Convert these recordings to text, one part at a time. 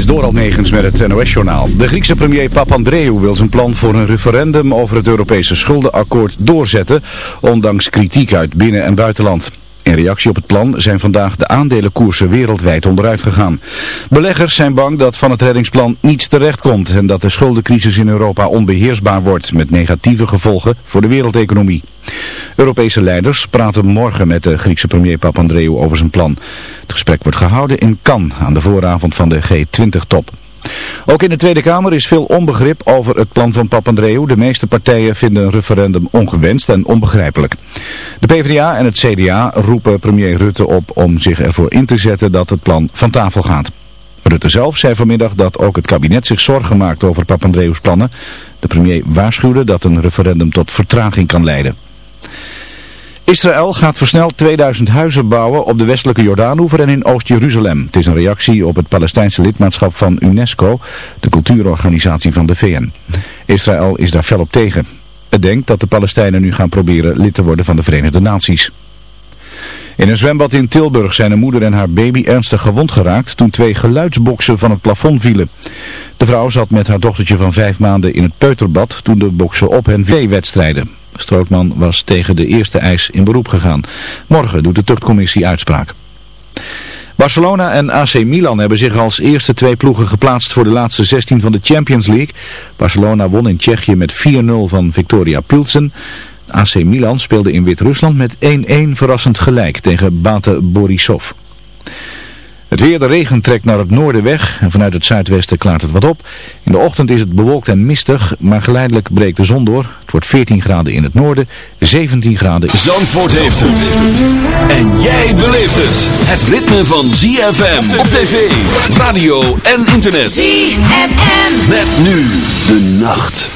is Doral Negens met het NOS-journaal. De Griekse premier Papandreou wil zijn plan voor een referendum over het Europese schuldenakkoord doorzetten, ondanks kritiek uit binnen- en buitenland. In reactie op het plan zijn vandaag de aandelenkoersen wereldwijd onderuit gegaan. Beleggers zijn bang dat van het reddingsplan niets terechtkomt en dat de schuldencrisis in Europa onbeheersbaar wordt met negatieve gevolgen voor de wereldeconomie. Europese leiders praten morgen met de Griekse premier Papandreou over zijn plan. Het gesprek wordt gehouden in Cannes aan de vooravond van de G20-top. Ook in de Tweede Kamer is veel onbegrip over het plan van Papandreou. De meeste partijen vinden een referendum ongewenst en onbegrijpelijk. De PvdA en het CDA roepen premier Rutte op om zich ervoor in te zetten dat het plan van tafel gaat. Rutte zelf zei vanmiddag dat ook het kabinet zich zorgen maakt over Papandreou's plannen. De premier waarschuwde dat een referendum tot vertraging kan leiden. Israël gaat versneld 2000 huizen bouwen op de westelijke Jordaanoever en in Oost-Jeruzalem. Het is een reactie op het Palestijnse lidmaatschap van UNESCO, de cultuurorganisatie van de VN. Israël is daar fel op tegen. Het denkt dat de Palestijnen nu gaan proberen lid te worden van de Verenigde Naties. In een zwembad in Tilburg zijn een moeder en haar baby ernstig gewond geraakt toen twee geluidsboksen van het plafond vielen. De vrouw zat met haar dochtertje van vijf maanden in het peuterbad toen de boksen op hen wedstrijden. Strootman was tegen de eerste eis in beroep gegaan. Morgen doet de tuchtcommissie uitspraak. Barcelona en AC Milan hebben zich als eerste twee ploegen geplaatst voor de laatste 16 van de Champions League. Barcelona won in Tsjechië met 4-0 van Victoria Pilsen. AC Milan speelde in Wit-Rusland met 1-1 verrassend gelijk tegen Bate Borisov. Het weer, de regen trekt naar het noorden weg en vanuit het zuidwesten klaart het wat op. In de ochtend is het bewolkt en mistig, maar geleidelijk breekt de zon door. Het wordt 14 graden in het noorden, 17 graden... Zandvoort heeft het. En jij beleeft het. Het ritme van ZFM op tv, radio en internet. ZFM. Met nu de nacht.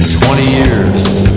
20 years.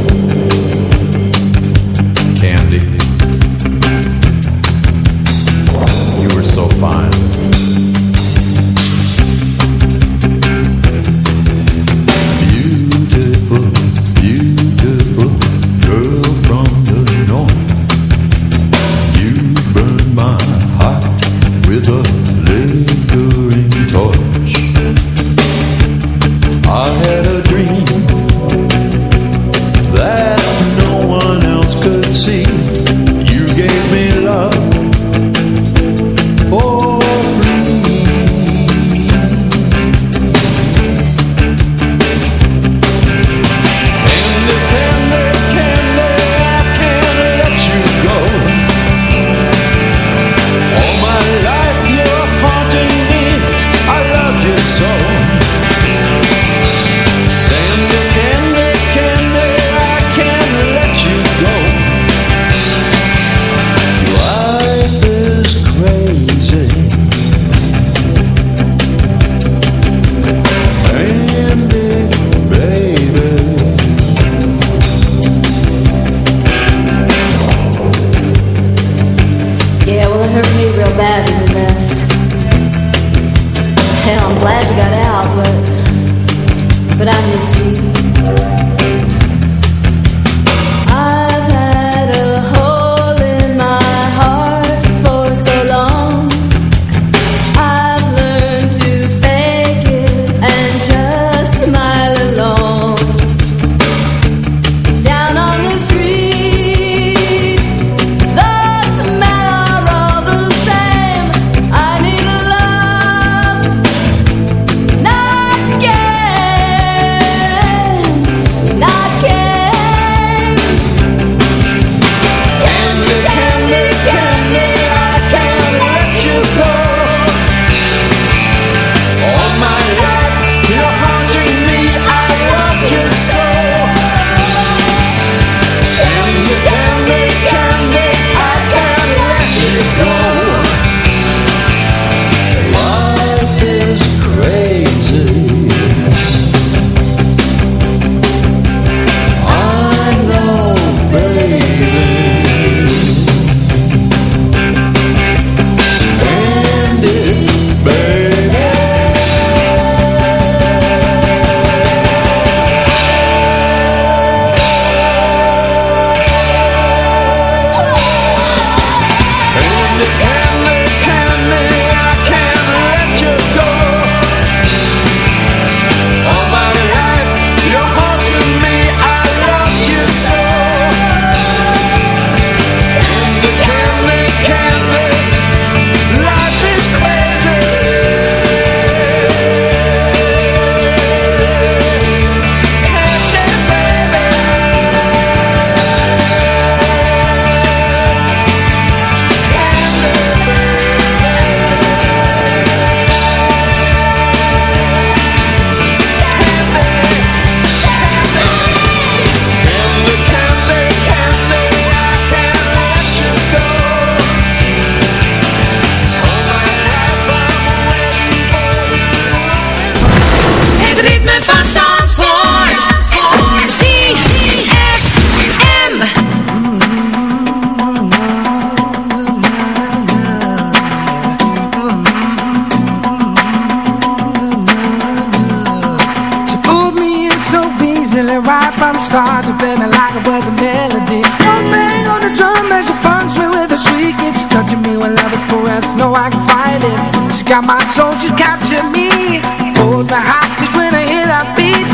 My soldiers capture me. Hold the hostage when I hear that beat.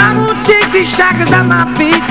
I won't take these shackles off my feet.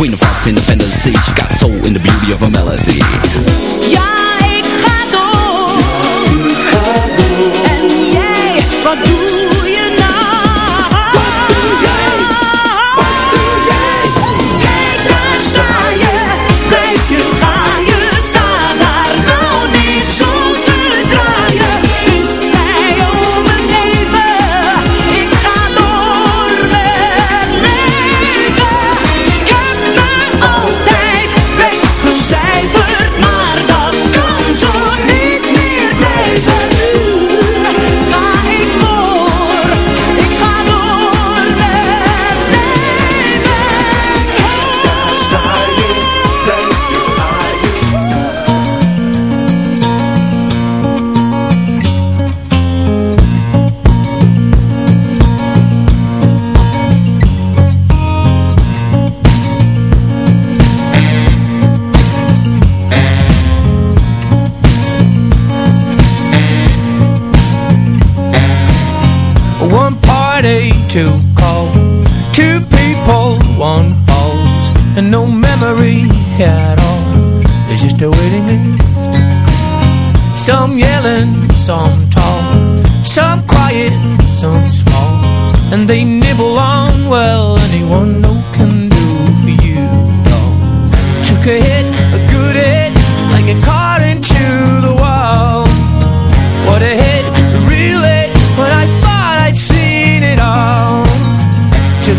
Queen of hearts, independent sea. She got soul in the beauty of her melody. Ja, Two people, one pause And no memory at all. There's just a waiting list. Some yelling, some tall Some quiet, some small And they nibble on, well, anyone no can do for you, dog Took a hit, a good hit Like a car into the wall. What a hit,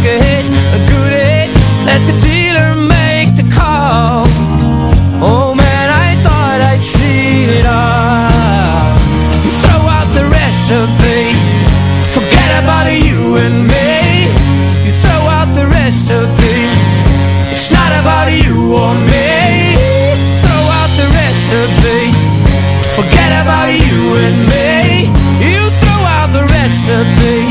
Took a hit, a good hit. Let the dealer make the call. Oh man, I thought I'd seen it all. You throw out the recipe. Forget about you and me. You throw out the recipe. It's not about you or me. Throw out the recipe. Forget about you and me. You throw out the recipe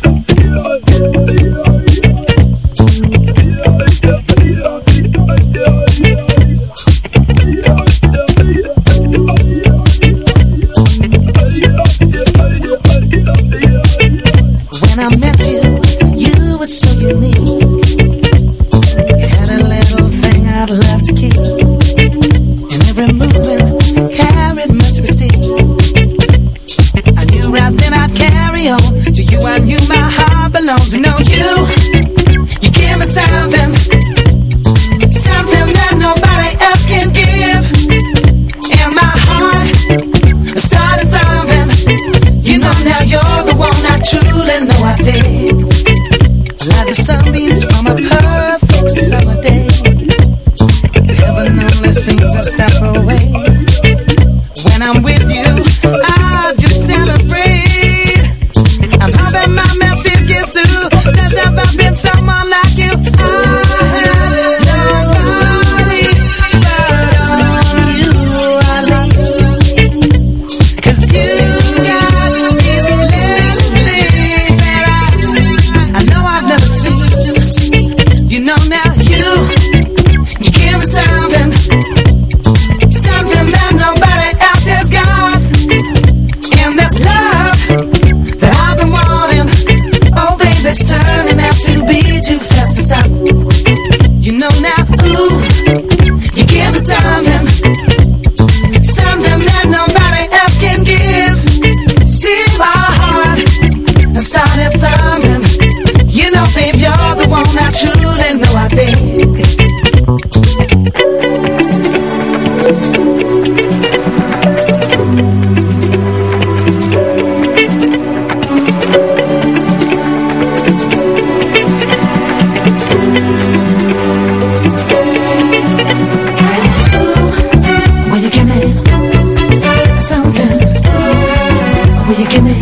you give me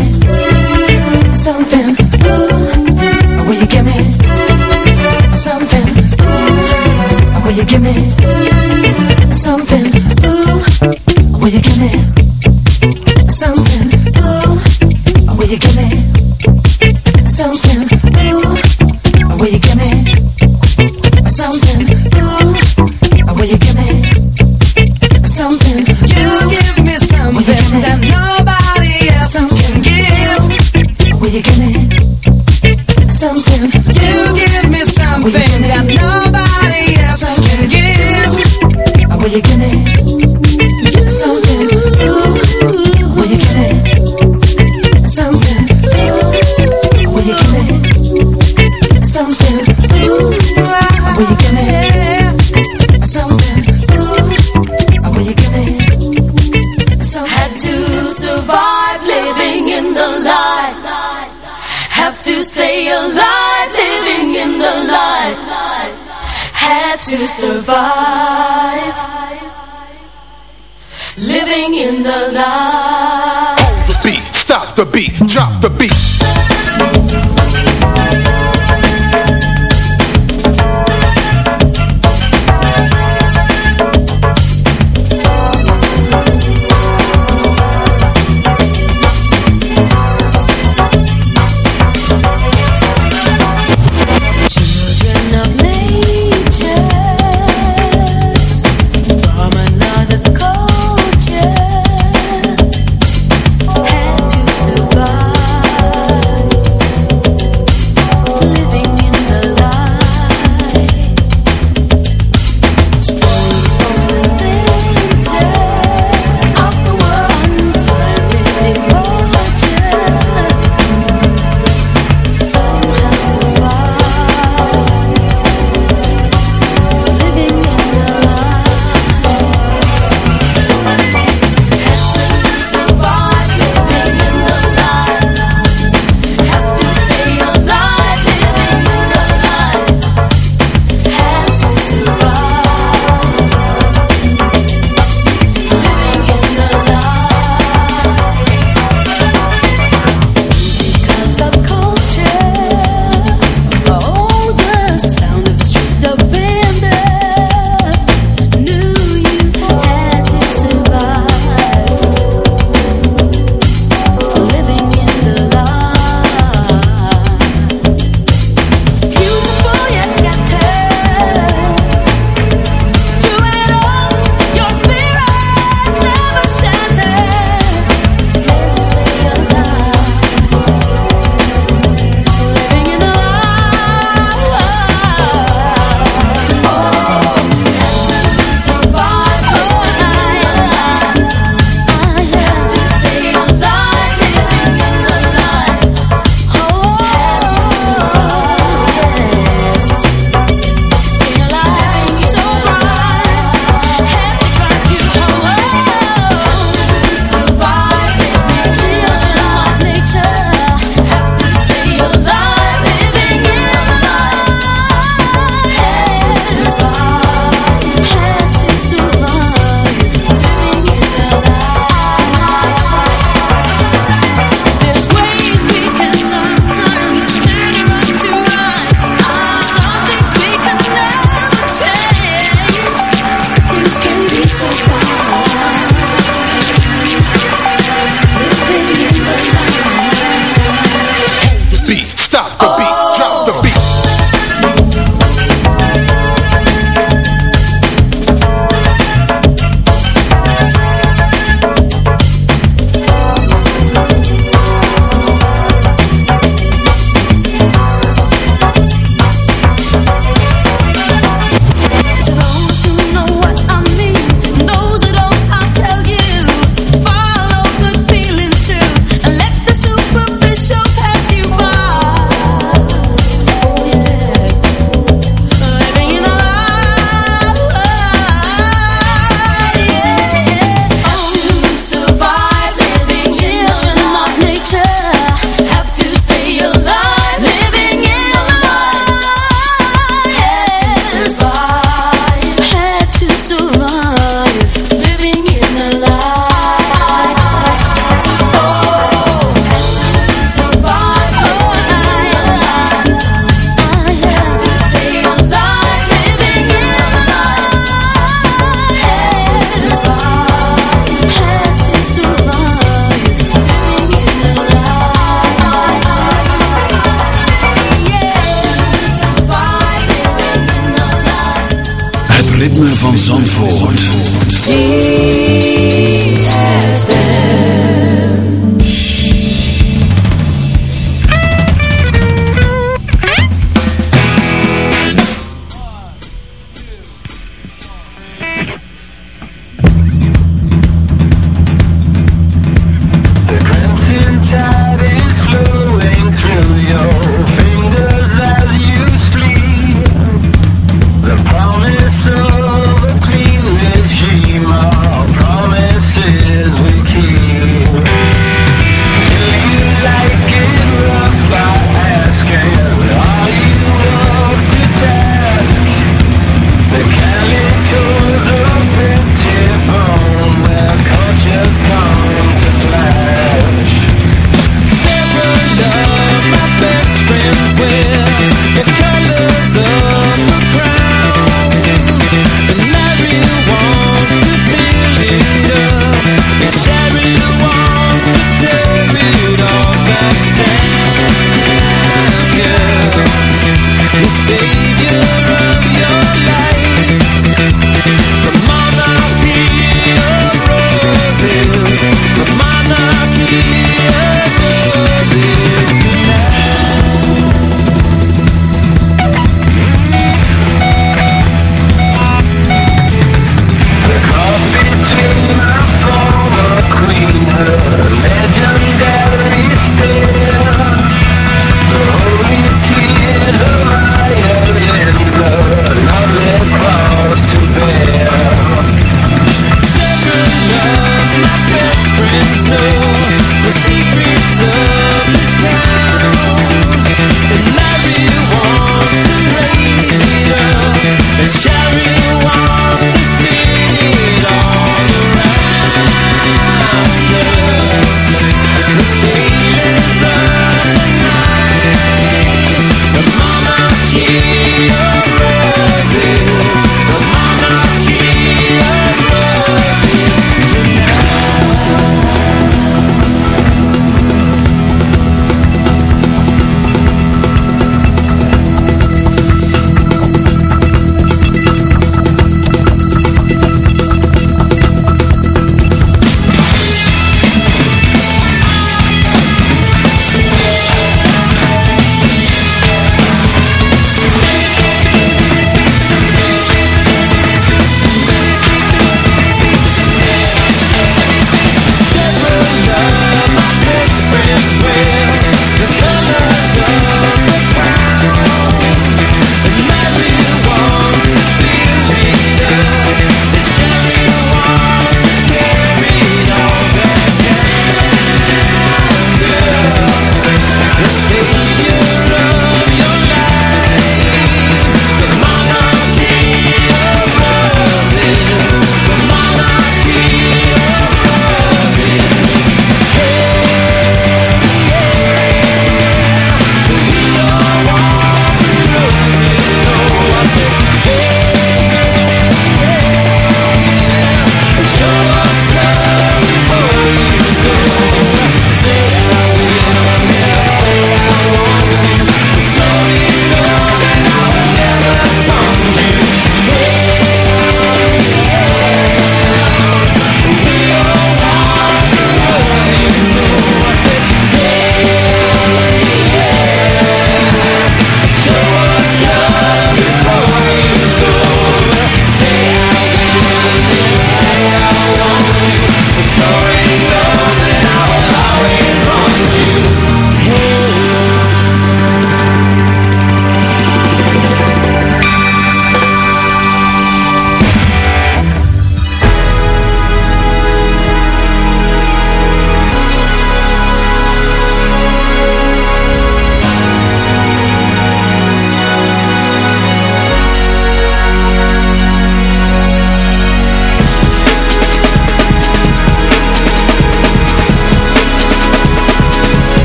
something? Ooh, will you give me something? Ooh, will you give me?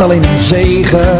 alleen een zegen.